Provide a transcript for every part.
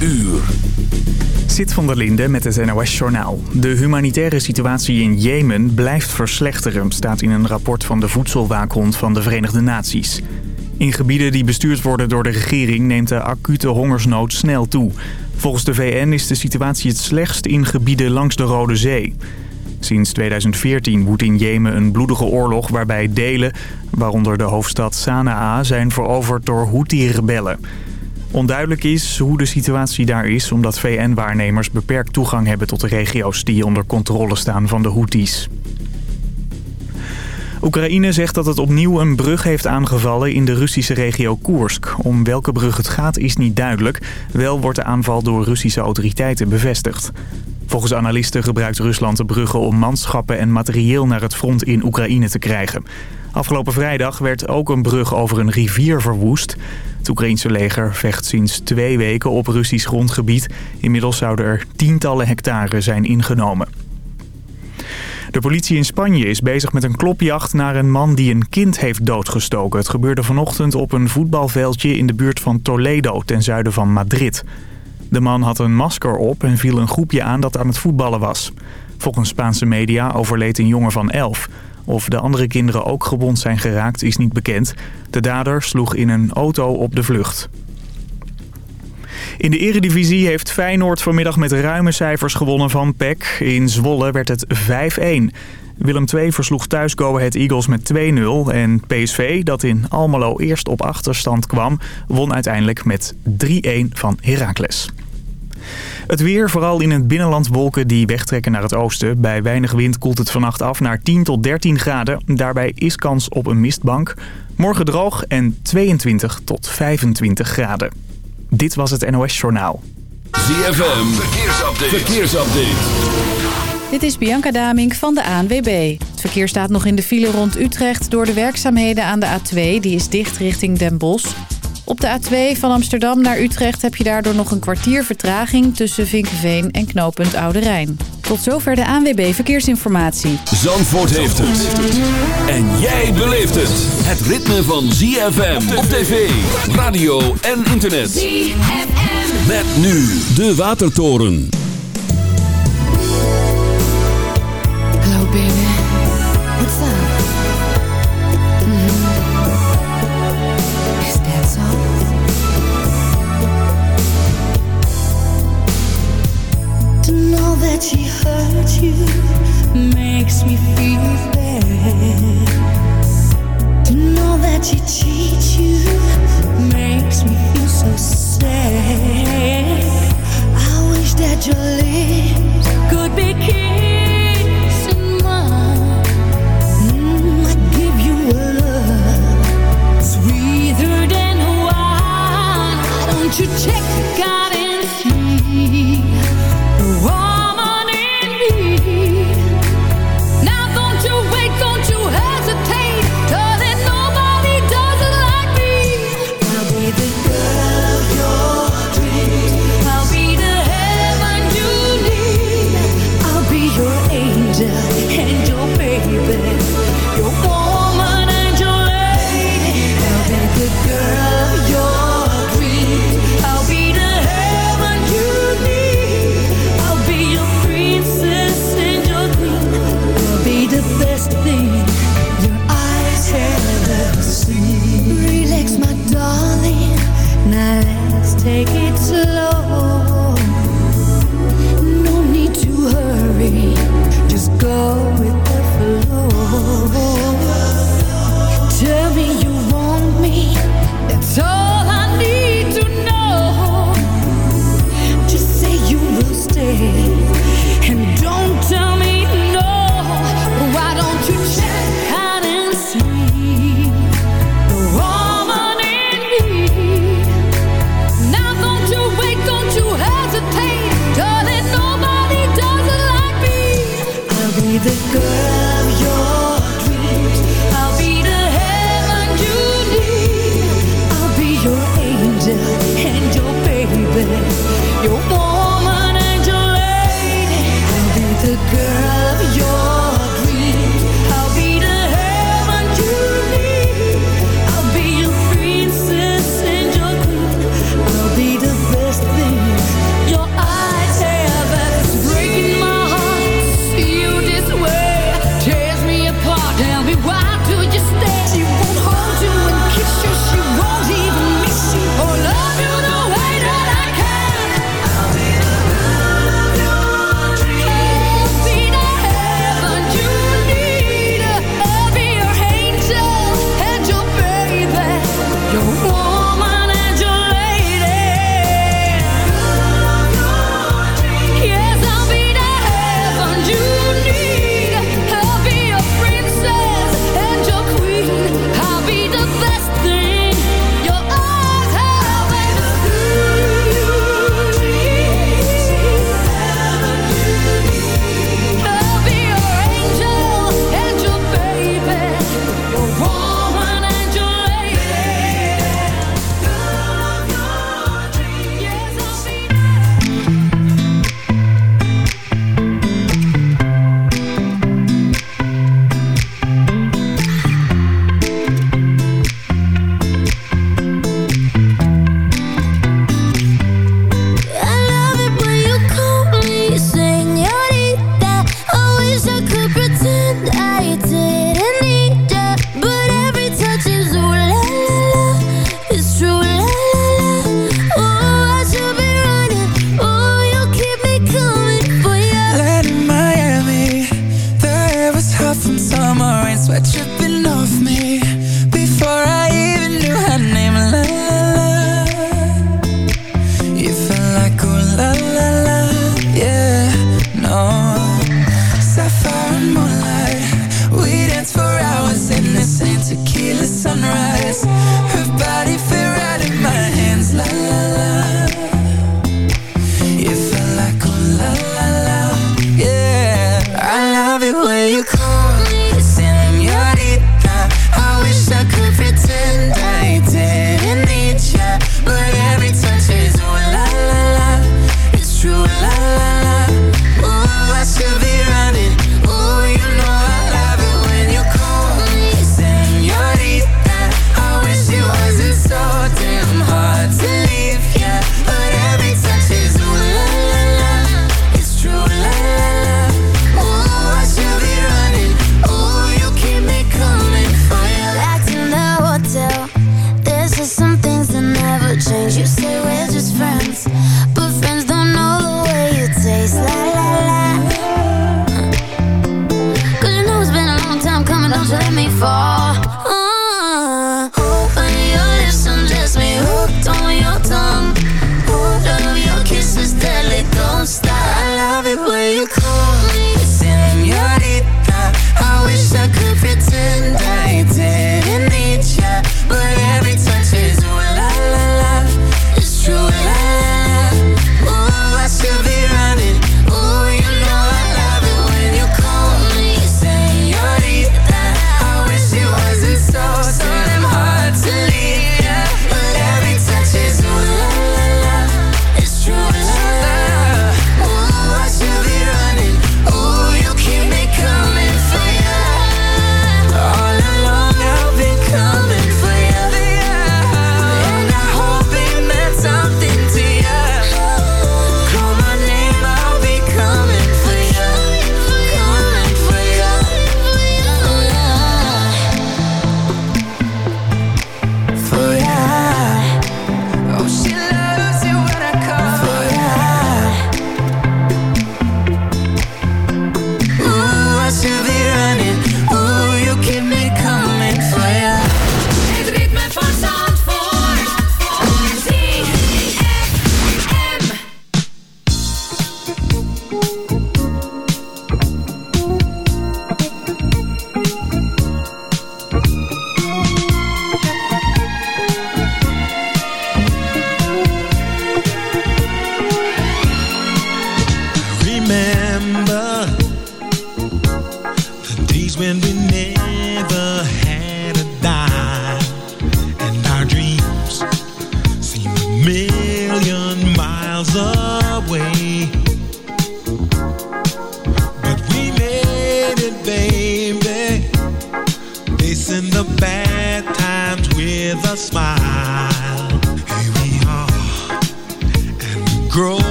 uur. Zit van der Linde met het NOS-journaal. De humanitaire situatie in Jemen blijft verslechteren... staat in een rapport van de Voedselwaakhond van de Verenigde Naties. In gebieden die bestuurd worden door de regering... neemt de acute hongersnood snel toe. Volgens de VN is de situatie het slechtst in gebieden langs de Rode Zee. Sinds 2014 woedt in Jemen een bloedige oorlog waarbij delen, waaronder de hoofdstad Sanaa, zijn veroverd door Houthi-rebellen. Onduidelijk is hoe de situatie daar is omdat VN-waarnemers beperkt toegang hebben tot de regio's die onder controle staan van de Houthis. Oekraïne zegt dat het opnieuw een brug heeft aangevallen in de Russische regio Koersk. Om welke brug het gaat is niet duidelijk. Wel wordt de aanval door Russische autoriteiten bevestigd. Volgens analisten gebruikt Rusland de bruggen om manschappen en materieel naar het front in Oekraïne te krijgen. Afgelopen vrijdag werd ook een brug over een rivier verwoest. Het Oekraïense leger vecht sinds twee weken op Russisch grondgebied. Inmiddels zouden er tientallen hectare zijn ingenomen. De politie in Spanje is bezig met een klopjacht naar een man die een kind heeft doodgestoken. Het gebeurde vanochtend op een voetbalveldje in de buurt van Toledo, ten zuiden van Madrid. De man had een masker op en viel een groepje aan dat aan het voetballen was. Volgens Spaanse media overleed een jongen van elf. Of de andere kinderen ook gewond zijn geraakt is niet bekend. De dader sloeg in een auto op de vlucht. In de eredivisie heeft Feyenoord vanmiddag met ruime cijfers gewonnen van PEC. In Zwolle werd het 5-1. Willem II versloeg thuis Go Ahead Eagles met 2-0. En PSV, dat in Almelo eerst op achterstand kwam, won uiteindelijk met 3-1 van Heracles. Het weer, vooral in het binnenland wolken die wegtrekken naar het oosten. Bij weinig wind koelt het vannacht af naar 10 tot 13 graden. Daarbij is kans op een mistbank. Morgen droog en 22 tot 25 graden. Dit was het NOS Journaal. ZFM, verkeersupdate. verkeersupdate. Dit is Bianca Damink van de ANWB. Het verkeer staat nog in de file rond Utrecht door de werkzaamheden aan de A2. Die is dicht richting Den Bosch. Op de A2 van Amsterdam naar Utrecht heb je daardoor nog een kwartier vertraging... tussen Vinkenveen en knooppunt Oude Rijn. Tot zover de ANWB Verkeersinformatie. Zandvoort heeft het. En jij beleeft het. Het ritme van ZFM op tv, radio en internet. ZFM. Met nu de Watertoren. You makes me feel bad. Know that she cheats you makes me feel so sad. I wish that Jolie could be kissing my mm, give you a look sweeter than why. Don't you check out and see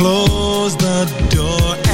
close the door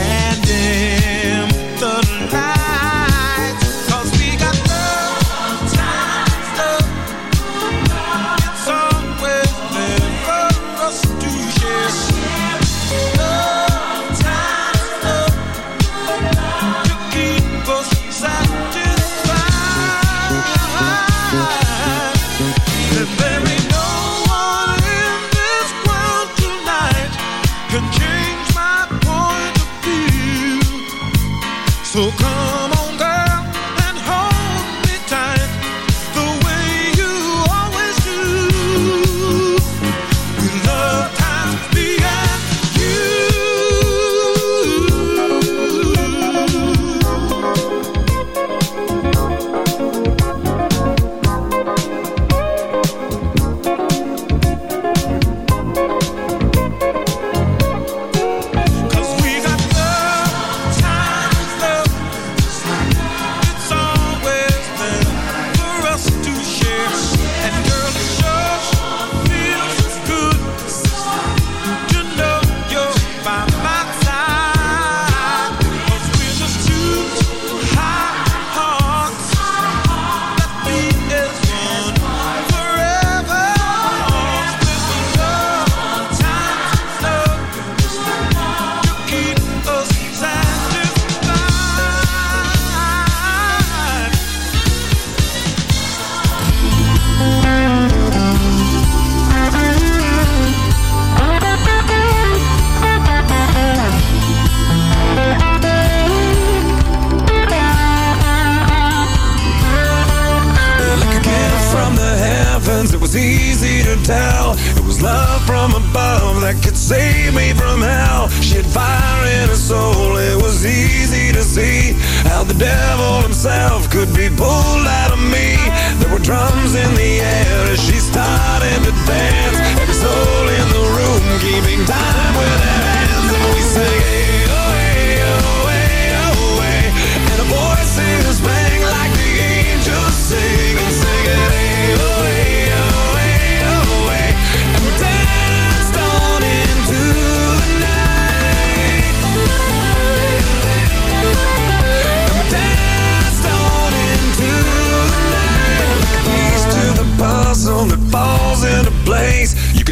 that could save me from hell. She had fire in her soul, it was easy to see how the devil himself could be pulled out of me. There were drums in the air as she started to dance, every soul in the room keeping time.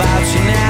about you now.